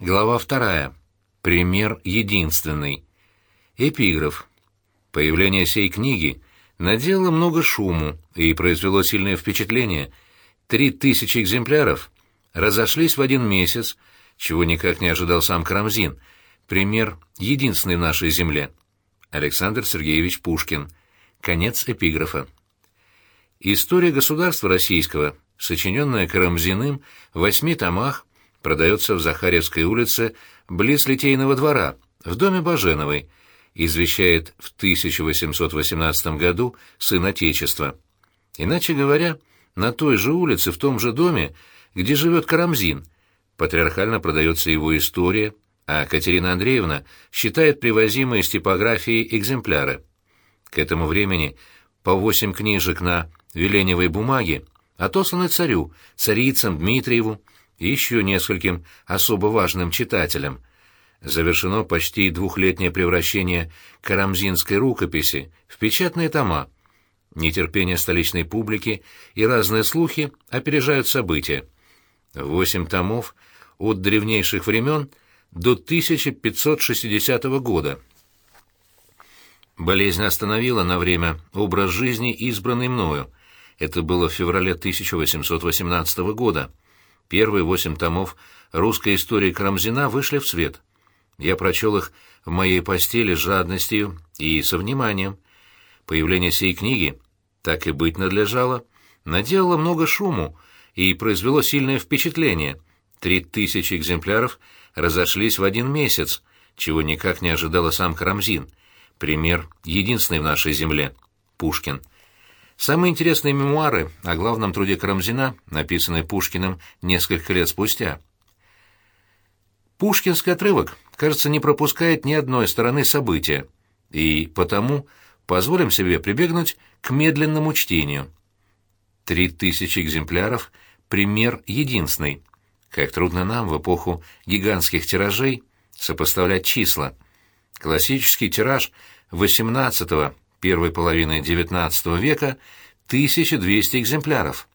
Глава вторая. Пример единственный. Эпиграф. Появление сей книги наделало много шуму и произвело сильное впечатление. Три тысячи экземпляров разошлись в один месяц, чего никак не ожидал сам Карамзин. Пример единственный в нашей земле. Александр Сергеевич Пушкин. Конец эпиграфа. История государства российского, сочиненная Карамзиным в восьми томах, продается в Захаревской улице близ Литейного двора, в доме Баженовой, извещает в 1818 году сын Отечества. Иначе говоря, на той же улице, в том же доме, где живет Карамзин, патриархально продается его история, а Катерина Андреевна считает привозимые из типографии экземпляры. К этому времени по восемь книжек на веленевой бумаге отосланы царю, царицам, Дмитриеву и еще нескольким особо важным читателям. Завершено почти двухлетнее превращение карамзинской рукописи в печатные тома. Нетерпение столичной публики и разные слухи опережают события. Восемь томов от древнейших времен до 1560 года. Болезнь остановила на время образ жизни, избранный мною. Это было в феврале 1818 года. Первые восемь томов русской истории Карамзина вышли в свет. Я прочел их в моей постели с жадностью и со вниманием. Появление сей книги, так и быть надлежало, наделало много шуму и произвело сильное впечатление. Три тысячи экземпляров разошлись в один месяц, чего никак не ожидал сам Карамзин. Пример единственный в нашей земле. Пушкин. Самые интересные мемуары о главном труде Карамзина написаны Пушкиным несколько лет спустя. Пушкинский отрывок, кажется, не пропускает ни одной стороны события, и потому позволим себе прибегнуть к медленному чтению. Три тысячи экземпляров — пример единственный. Как трудно нам в эпоху гигантских тиражей сопоставлять числа. Классический тираж XVIII первой половины XIX века 1200 экземпляров.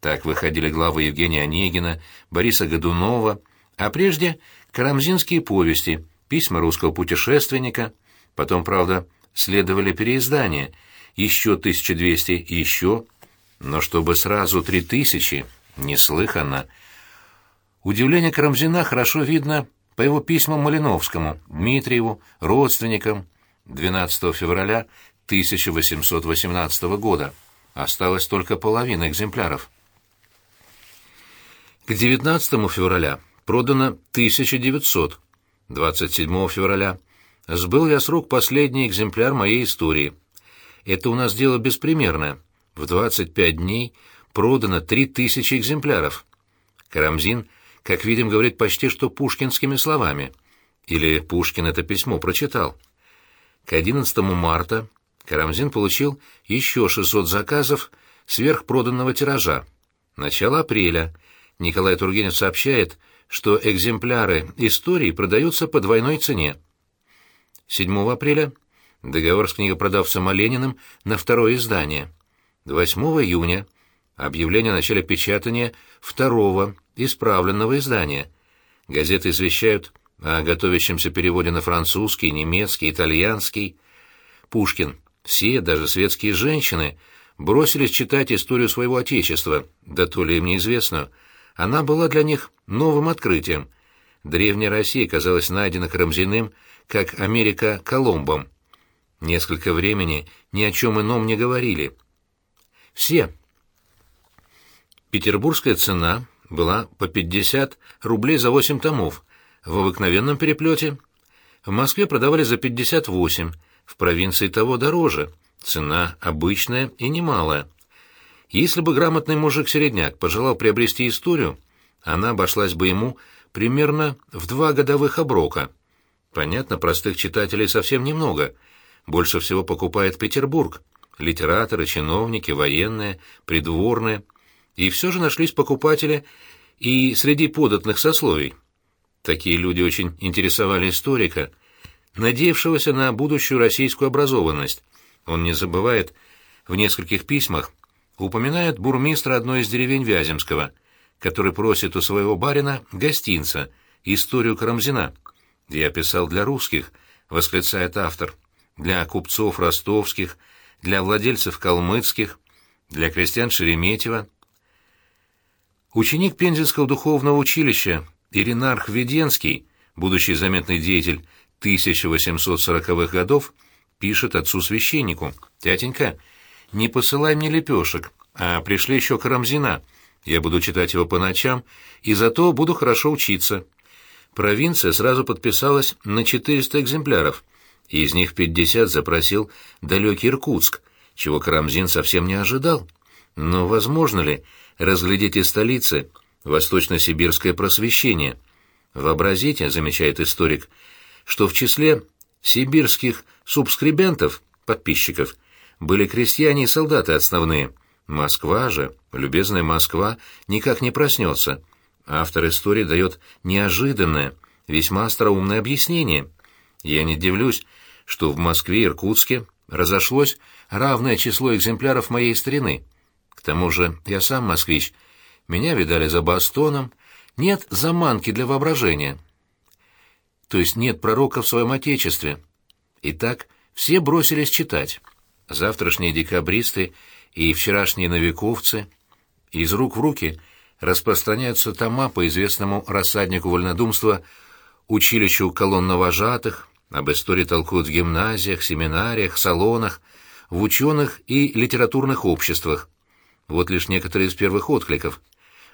Так выходили главы Евгения Онегина, Бориса Годунова, а прежде карамзинские повести, письма русского путешественника, потом, правда, следовали переиздания, еще 1200, еще, но чтобы сразу 3000, неслыханно. Удивление Карамзина хорошо видно по его письмам Малиновскому, Дмитриеву, родственникам 12 февраля 1818 года. Осталось только половина экземпляров. К 19 февраля продано 1900. 27 февраля сбыл я срок последний экземпляр моей истории. Это у нас дело беспримерное. В 25 дней продано 3000 экземпляров. Карамзин, как видим, говорит почти что пушкинскими словами. Или Пушкин это письмо прочитал. К 11 марта Карамзин получил еще 600 заказов сверхпроданного тиража. Начало апреля. Николай Тургенев сообщает, что экземпляры истории продаются по двойной цене. 7 апреля договор с книгопродавцем Олениным на второе издание. 8 июня объявление о начале печатания второго исправленного издания. Газеты извещают о готовящемся переводе на французский, немецкий, итальянский. Пушкин. Все, даже светские женщины, бросились читать историю своего отечества, да то ли им неизвестно. Она была для них новым открытием. Древняя Россия казалась найдена Карамзиным, как Америка Колумбом. Несколько времени ни о чем ином не говорили. Все. Петербургская цена была по 50 рублей за 8 томов, в обыкновенном переплете. В Москве продавали за 58, в провинции того дороже, цена обычная и немалая. Если бы грамотный мужик-середняк пожелал приобрести историю, она обошлась бы ему примерно в два годовых оброка. Понятно, простых читателей совсем немного. Больше всего покупает Петербург. Литераторы, чиновники, военные, придворные. И все же нашлись покупатели и среди податных сословий. Такие люди очень интересовали историка, надеявшегося на будущую российскую образованность. Он не забывает, в нескольких письмах упоминает бурмистра одной из деревень Вяземского, который просит у своего барина гостинца, историю Карамзина. Я писал для русских, восклицает автор, для купцов ростовских, для владельцев калмыцких, для крестьян Шереметьева. Ученик Пензенского духовного училища Иринарх Веденский, будущий заметный деятель 1840-х годов, пишет отцу-священнику, «Тятенька, не посылай мне лепешек, а пришли еще Карамзина. Я буду читать его по ночам, и зато буду хорошо учиться». Провинция сразу подписалась на 400 экземпляров, из них 50 запросил далекий Иркутск, чего Карамзин совсем не ожидал. Но возможно ли разглядеть из столицы восточно-сибирское просвещение? Вообразите, замечает историк, что в числе сибирских субскрибентов, подписчиков, были крестьяне и солдаты основные. Москва же, любезная Москва, никак не проснется. Автор истории дает неожиданное, весьма остроумное объяснение. Я не дивлюсь, что в Москве и Иркутске разошлось равное число экземпляров моей старины. К тому же я сам москвич. Меня видали за бастоном. Нет заманки для воображения. То есть нет пророка в своем отечестве. Итак, все бросились читать. Завтрашние декабристы и вчерашние новиковцы из рук в руки распространяются тома по известному рассаднику вольнодумства училищу колонновожатых, об истории толкуют в гимназиях, семинариях, салонах, в ученых и литературных обществах. Вот лишь некоторые из первых откликов.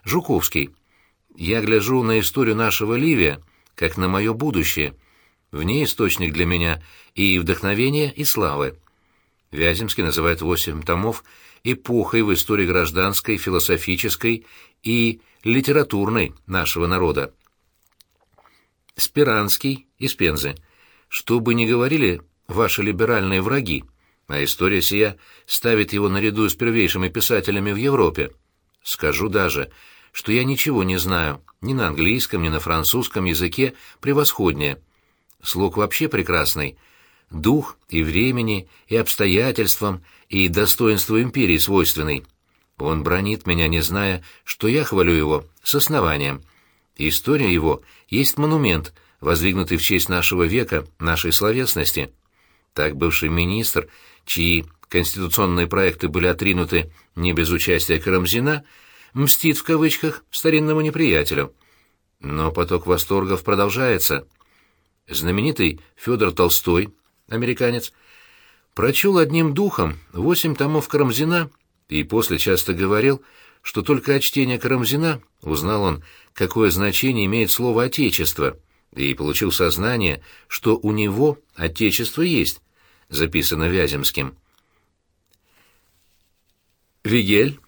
Жуковский. «Я гляжу на историю нашего Ливия, как на мое будущее. В ней источник для меня и вдохновения, и славы». Вяземский называет восемь томов эпохой в истории гражданской, философической и литературной нашего народа. Спиранский из Пензы. Что бы ни говорили ваши либеральные враги, а история сия ставит его наряду с первейшими писателями в Европе. Скажу даже, что я ничего не знаю, ни на английском, ни на французском языке превосходнее. Слог вообще прекрасный. Дух и времени, и обстоятельствам, и достоинству империи свойственный. Он бронит меня, не зная, что я хвалю его с основанием. История его есть монумент — воздвигнутый в честь нашего века, нашей словесности. Так бывший министр, чьи конституционные проекты были отринуты не без участия Карамзина, мстит в кавычках старинному неприятелю. Но поток восторгов продолжается. Знаменитый Федор Толстой, американец, прочел одним духом восемь томов Карамзина и после часто говорил, что только от чтения Карамзина узнал он, какое значение имеет слово «отечество», и получил сознание, что у него отечество есть, записано Вяземским. Вигель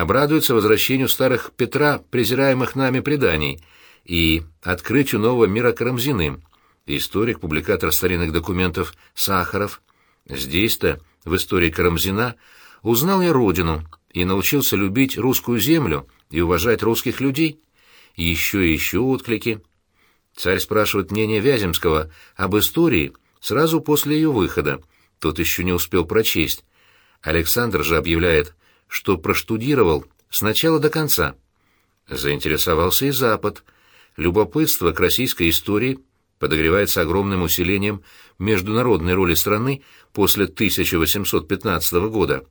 обрадуется возвращению старых Петра презираемых нами преданий и открытию нового мира Карамзиным. Историк, публикатор старинных документов Сахаров. Здесь-то, в истории Карамзина, узнал я родину и научился любить русскую землю и уважать русских людей. Еще и еще отклики — Царь спрашивает мнение Вяземского об истории сразу после ее выхода. Тот еще не успел прочесть. Александр же объявляет, что проштудировал с начала до конца. Заинтересовался и Запад. Любопытство к российской истории подогревается огромным усилением международной роли страны после 1815 года.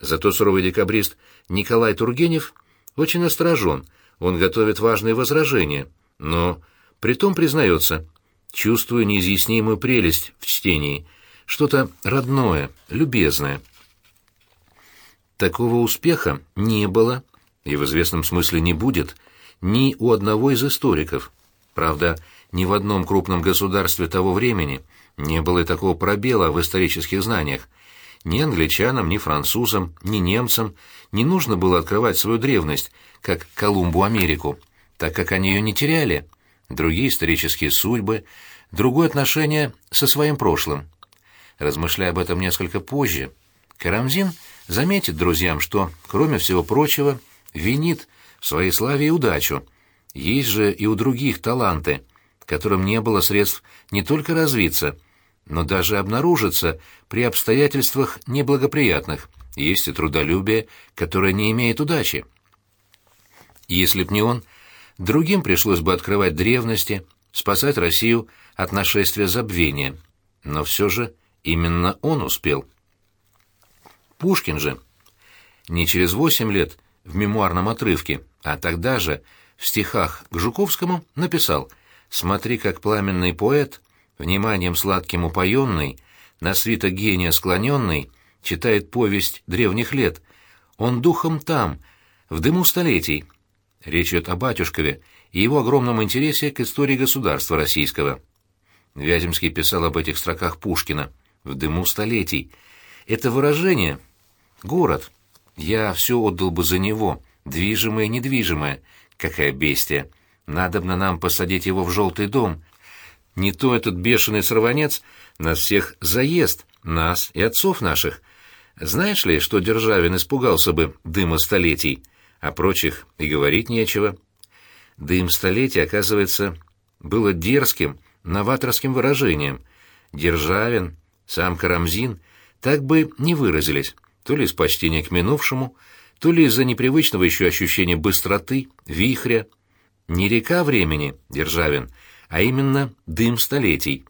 Зато суровый декабрист Николай Тургенев очень осторожен, он готовит важные возражения, но Притом признается, чувствую неизъяснимую прелесть в чтении, что-то родное, любезное. Такого успеха не было, и в известном смысле не будет, ни у одного из историков. Правда, ни в одном крупном государстве того времени не было и такого пробела в исторических знаниях. Ни англичанам, ни французам, ни немцам не нужно было открывать свою древность, как Колумбу Америку, так как они ее не теряли — другие исторические судьбы, другое отношение со своим прошлым. Размышляя об этом несколько позже, Карамзин заметит друзьям, что, кроме всего прочего, винит в своей славе и удачу. Есть же и у других таланты, которым не было средств не только развиться, но даже обнаружиться при обстоятельствах неблагоприятных. Есть и трудолюбие, которое не имеет удачи. Если б не он, другим пришлось бы открывать древности, спасать Россию от нашествия забвения. Но все же именно он успел. Пушкин же не через восемь лет в мемуарном отрывке, а тогда же в стихах к Жуковскому написал «Смотри, как пламенный поэт, вниманием сладким упоенный, на свиток гения склоненный, читает повесть древних лет. Он духом там, в дыму столетий». Речь идет о батюшкове и его огромном интересе к истории государства российского. Вяземский писал об этих строках Пушкина «в дыму столетий». Это выражение «город». Я все отдал бы за него, движимое и недвижимое. Какая бестия! Надобно нам посадить его в желтый дом. Не то этот бешеный сорванец нас всех заест, нас и отцов наших. Знаешь ли, что Державин испугался бы дыма столетий, а прочих и говорить нечего?» Дым столетий, оказывается, было дерзким, новаторским выражением. Державин, сам Карамзин так бы не выразились, то ли из почтения к минувшему, то ли из-за непривычного еще ощущения быстроты, вихря. Не река времени, Державин, а именно дым столетий.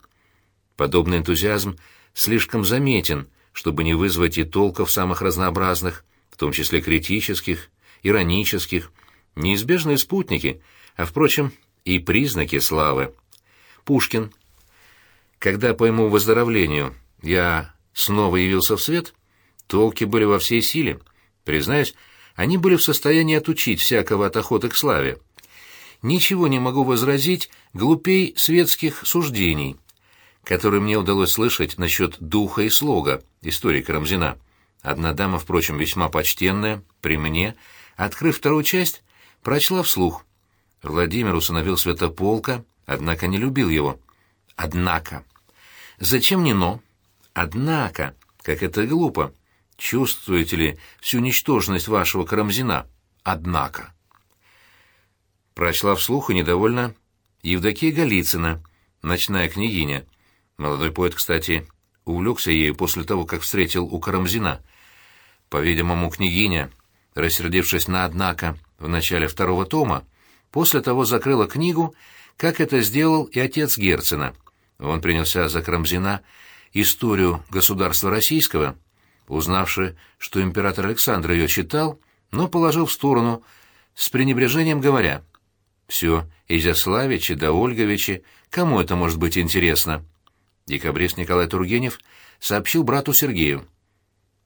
Подобный энтузиазм слишком заметен, чтобы не вызвать и толков самых разнообразных, в том числе критических, иронических, неизбежные спутники — а, впрочем, и признаки славы. Пушкин. Когда по моему выздоровлению я снова явился в свет, толки были во всей силе. Признаюсь, они были в состоянии отучить всякого от охоты к славе. Ничего не могу возразить глупей светских суждений, которые мне удалось слышать насчет духа и слога, истории Карамзина. Одна дама, впрочем, весьма почтенная, при мне, открыв вторую часть, прочла вслух — Владимир усыновил Святополка, однако не любил его. Однако. Зачем не «но»? Однако. Как это глупо. Чувствуете ли всю ничтожность вашего Карамзина? Однако. Прочла вслух и недовольна Евдокия Голицына, ночная княгиня. Молодой поэт, кстати, увлекся ею после того, как встретил у Карамзина. По-видимому, княгиня, рассердившись на «однако» в начале второго тома, После того закрыла книгу, как это сделал и отец Герцена. Он принялся за Крамзина историю государства российского, узнавши, что император Александр ее читал, но положил в сторону, с пренебрежением говоря, «Все, Изяславичи да Ольговичи, кому это может быть интересно?» Декабрист Николай Тургенев сообщил брату Сергею.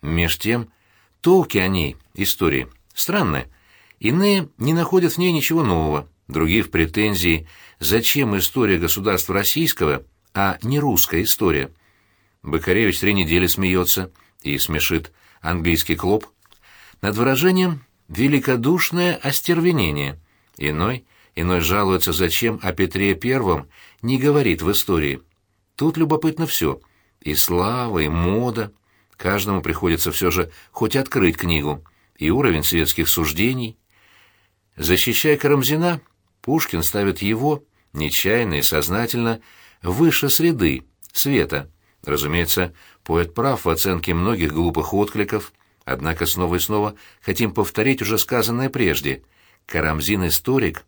Меж тем, толки о ней, истории, странные. Иные не находят в ней ничего нового, другие в претензии, зачем история государства российского, а не русская история. Бакаревич три недели смеется и смешит английский клоп над выражением «великодушное остервенение». Иной, иной жалуется, зачем о Петре Первом не говорит в истории. Тут любопытно все. И слава, и мода. Каждому приходится все же хоть открыть книгу. И уровень светских суждений, Защищая Карамзина, Пушкин ставит его, нечаянно и сознательно, выше среды, света. Разумеется, поэт прав в оценке многих глупых откликов, однако снова и снова хотим повторить уже сказанное прежде. Карамзин-историк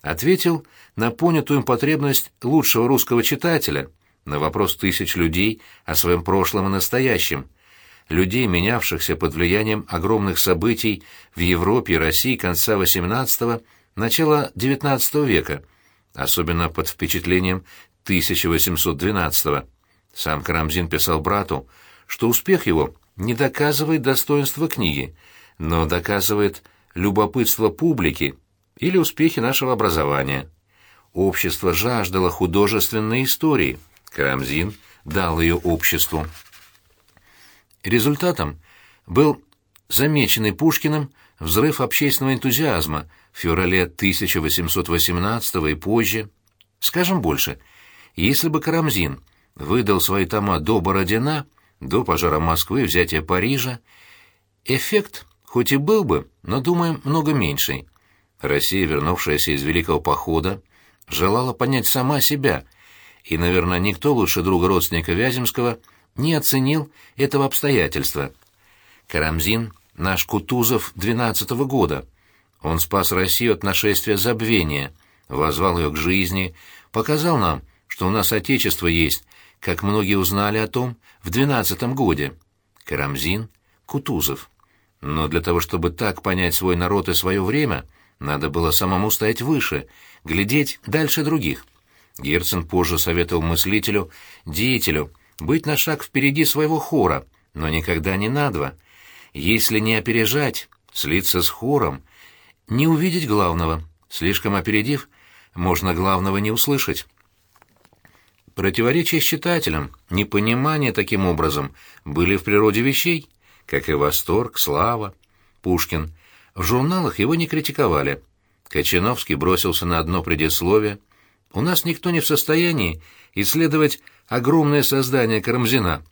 ответил на понятую им потребность лучшего русского читателя, на вопрос тысяч людей о своем прошлом и настоящем – людей, менявшихся под влиянием огромных событий в Европе и России конца XVIII – начала XIX века, особенно под впечатлением 1812 -го. Сам Карамзин писал брату, что успех его не доказывает достоинства книги, но доказывает любопытство публики или успехи нашего образования. Общество жаждало художественной истории. Карамзин дал ее обществу. Результатом был замеченный Пушкиным взрыв общественного энтузиазма в феврале 1818 и позже. Скажем больше, если бы Карамзин выдал свои тома до Бородина, до пожара Москвы, взятия Парижа, эффект хоть и был бы, но, думаем, много меньший. Россия, вернувшаяся из Великого Похода, желала понять сама себя, и, наверное, никто лучше друга родственника Вяземского – не оценил этого обстоятельства. Карамзин — наш Кутузов двенадцатого года. Он спас Россию от нашествия забвения, возвал ее к жизни, показал нам, что у нас Отечество есть, как многие узнали о том в двенадцатом годе. Карамзин, Кутузов. Но для того, чтобы так понять свой народ и свое время, надо было самому стоять выше, глядеть дальше других. Герцен позже советовал мыслителю, деятелю, быть на шаг впереди своего хора, но никогда не на. Если не опережать, слиться с хором, не увидеть главного, слишком опередив, можно главного не услышать. Противоречия с читателем, непонимание таким образом были в природе вещей, как и восторг, слава. Пушкин. В журналах его не критиковали. Кочановский бросился на одно предисловие. У нас никто не в состоянии исследовать огромное создание Карамзина.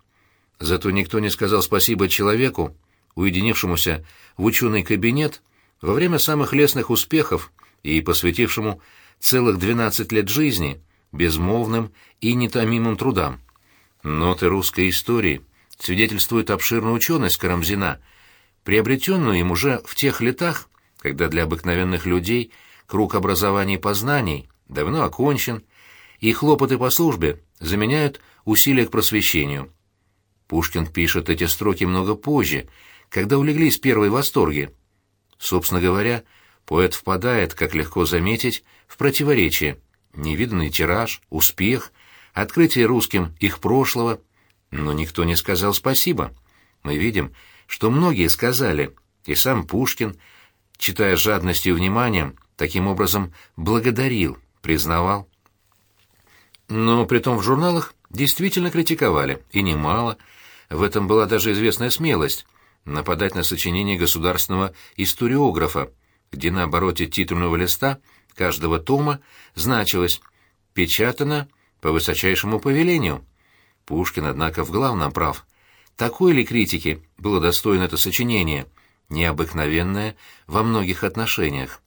Зато никто не сказал спасибо человеку, уединившемуся в ученый кабинет во время самых лестных успехов и посвятившему целых двенадцать лет жизни безмолвным и нетомимым трудам. Ноты русской истории свидетельствуют обширную ученость Карамзина, приобретенную им уже в тех летах, когда для обыкновенных людей круг образований и познаний давно окончен, и хлопоты по службе заменяют усилия к просвещению. Пушкин пишет эти строки много позже, когда улеглись первые восторги. Собственно говоря, поэт впадает, как легко заметить, в противоречие. Невиданный тираж, успех, открытие русским их прошлого, но никто не сказал спасибо. Мы видим, что многие сказали, и сам Пушкин, читая жадностью и вниманием, таким образом благодарил, признавал. Но при том в журналах действительно критиковали, и немало. В этом была даже известная смелость — нападать на сочинение государственного историографа, где на обороте титульного листа каждого тома значилось «печатано по высочайшему повелению». Пушкин, однако, в главном прав. Такой ли критики было достойно это сочинение, необыкновенное во многих отношениях?